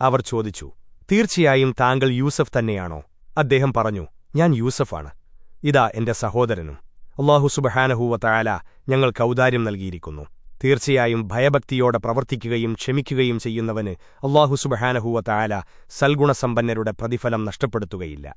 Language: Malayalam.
അവർ ചോദിച്ചു തീർച്ചയായും താങ്കൾ യൂസഫ് തന്നെയാണോ? അദ്ദേഹം പറഞ്ഞു ഞാൻ യൂസഫാണ്. ഇതാ എന്റെ സഹോദരനും. അള്ളാഹു സുബഹാനഹൂവ തയാല ഞങ്ങൾ കൗദാര്യം നൽകിയിരിക്കുന്നു. തീർച്ചയായും ഭയഭക്തിയോടെ പ്രവർത്തിക്കുകയും ക്ഷമിക്കുകയും ചെയ്യുന്നവന് അള്ളാഹു സുബഹാനഹൂവ തയാല സൽഗുണസമ്പന്നരുടെ പ്രതിഫലം നഷ്ടപ്പെടുത്തുകയില്ല.